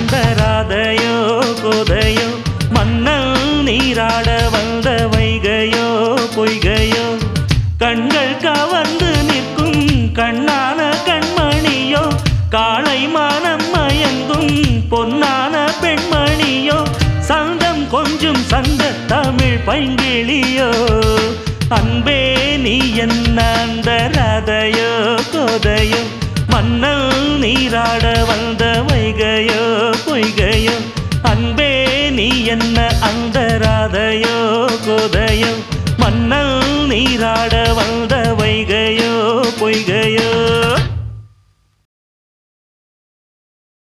வந்த ராதையோ கோதையோ மன்னல் நீராட வந்த வைகையோ பொய்கையோ கண்கள் கவர்ந்து நிற்கும் கண்ணான கண்மணியோ காளை மானம் மயங்கும் பொன்னான பெண்மணியோ சந்தம் கொஞ்சம் சந்த தமிழ் பைங்கிழியோ அன்பே நீ என்ன அந்த ராதையோ கோதையோ மன்னல் நீராட வந்த வைகையோ பொய்கையோ அன்பே நீ என்ன அந்த ராதையோ கோதையோ மன்னல் நீராட வந்த வைகையோ பொய்கையோ.